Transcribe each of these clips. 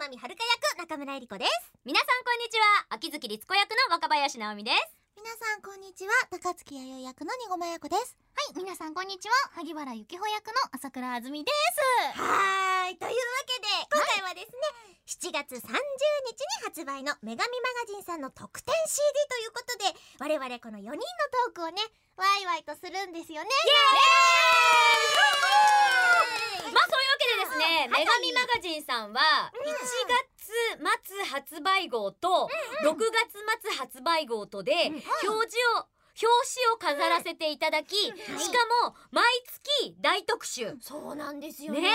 天海遥役中村えり子です。皆さんこんにちは。秋月律子役の若林直美です。皆さんこんにちは。高槻弥生役のにごまやこです。はい皆さんこんにちは。萩原由紀穂役の朝倉あずみです。はーい。というわけで今回はですね、7月30日に発売の女神マガジンさんの特典 CD ということで我々この4人のトークをねワイワイとするんですよね。まあそういうわけでですね、女神マガジンさんは1月末発売号と6月末発売号とで表示を表紙を飾らせていただき、しかも毎月大特集。そうなんですよね。ね。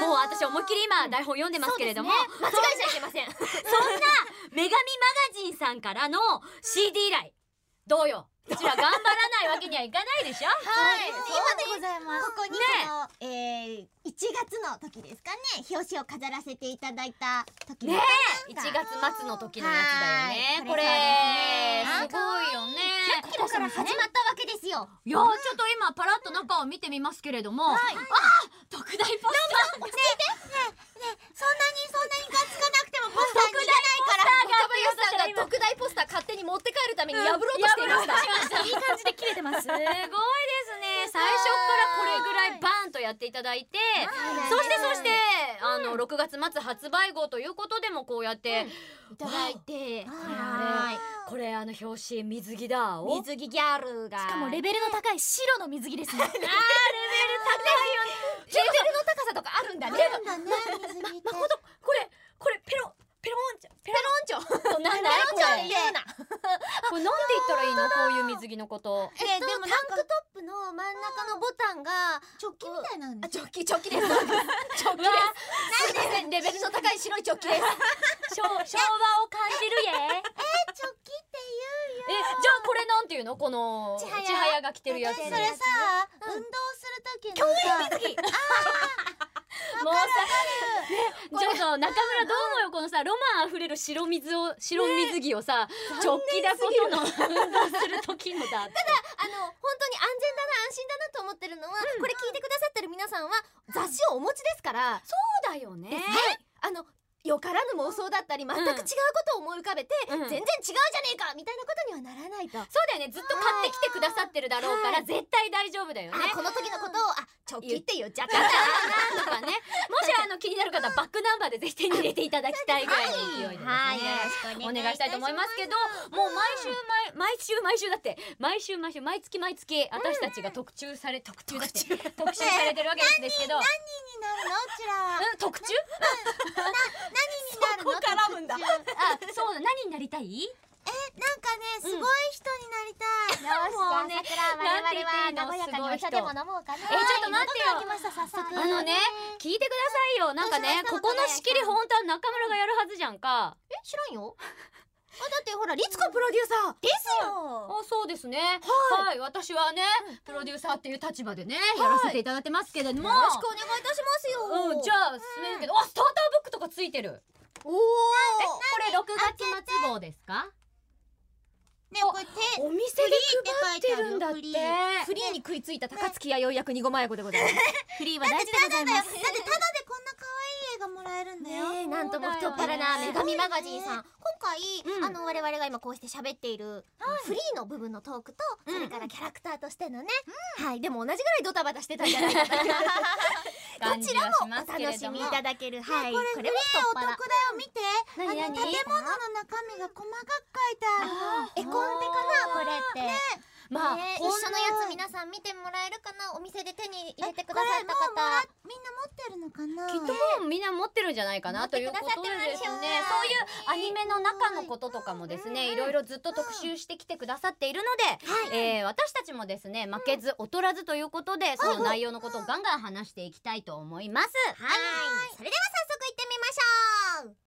もう私思いっきり今台本読んでますけれども、間違えちゃいけません。そんな女神マガジンさんからの CD 依頼どうよ。うちら頑張らないわけにはいかないでしょ。はい。今でございますここにねその、えー、1月の時ですかね。表紙を飾らせていただいた時ねのえ。1月末の時のやつだよね。これ。すごいよね。ここから始まったわけですよ。いやーちょっと今パラッと中を見てみますけれども、あー特大ポスター。そんなにそんなにガッツかなくてもポスターにいらないから特大ポスター勝手に持って帰るために破いました、いい感じで切れてます。すごいですね。最初からこれぐらいバーンとやっていただいてそしてそしてあの6月末発売号ということでもこうやって、いただいて。はい。これあの表紙水着だお水着ギャルが。しかもレベルの高い白の水着ですね。レベルの高さとかあるんだね。なんだねことこれこれペロペロンチョペペロンチョなんだこペロンチョっれて言うなこれなんて言ったらいいの？こういう水着のこと。えっと、タンクトップの真ん中のボタンがチョッキみたいなんあですチョッキチョッキです。チョッキですなんでレベルの高い白いチョッキです。昭昭和を感じるえチョッキってえじゃあこれなんていうの？この千早が着てるやつ。言うそれさ、運動する時のさもうさねちょっと中村どう思うよこのさロマンあふれる白水を白水着をさチョッキだことの運動する時のだって。あの本当に安全だな安心だなと思ってるのは、これ聞いてくださってる皆さんは雑誌をお持ちですから、そうだよね。はいあのよからぬ妄想だったり全く違うことを思い浮かべて、うん。全然違うじゃねえかみたいなことにはならないと、そうだよね。ずっと買ってきてくださってるだろうから絶対大丈夫だよね。あこの時のことをあチョッキって言っちゃった。なとかねもしあの気になる方バックナンバーでぜひ手に入れていただきたいぐらいの勢いでですね。はい。よろしくお願いしたいと思いますけどもう毎週毎毎週毎週だって毎週毎週毎月毎月私たちが特注され特注だって 特集されてるわけですけど。になるの？うちら。はうん特注何になるのそこ絡むんだ特注あそうだ何になりたい？なんかねすごい人になりたい、よ しもうねなんて言っていいかにお茶でも飲もうかなえちょっと待ってよ。あのね聞いてくださいよ。なんかねここの仕切り本当は中村がやるはずじゃんか。え知らんよ。あだってほら律子プロデューサー。ですよ。あそうですね。はい、私はねプロデューサーっていう立場でね、やらせていただいてますけれども。よろしくお願いいたしますよ。うん、じゃあ進めるけど、あスターターブックとかついてるおおえこれ6月末号ですか？ねこれ手お店で配ってるんだって。フリーに食いついた高槻弥生役にごまやこでございます。フリーは大事でございます。だってただでこんな可愛い絵がもらえるんだよ、なんとも太っ腹な女神マガジンさん。今回、うん。あの我々が今こうして喋っている、フリーの部分のトークと、それからキャラクターとしてのね、はい。でも同じぐらいドタバタしてたんじゃないかとど ちらもお楽しみいただける。はい。これこれもお得だよ。見て。あの建物の中身が細かく書いてある。の絵コンテかな？これって、まあ、一緒のやつ皆さん見てもらえるかな？お店で手に入れてくださった方。みんな持ってるのかな？きっともうみんな持ってるんじゃないかなということでですね。そういうアニメの中のこととかもですねいろいろずっと特集してきてくださっているので、えー私たちもですね負けず劣らずということでその内容のことをガンガン話していきたいと思います。はい。それでは早速行ってみましょう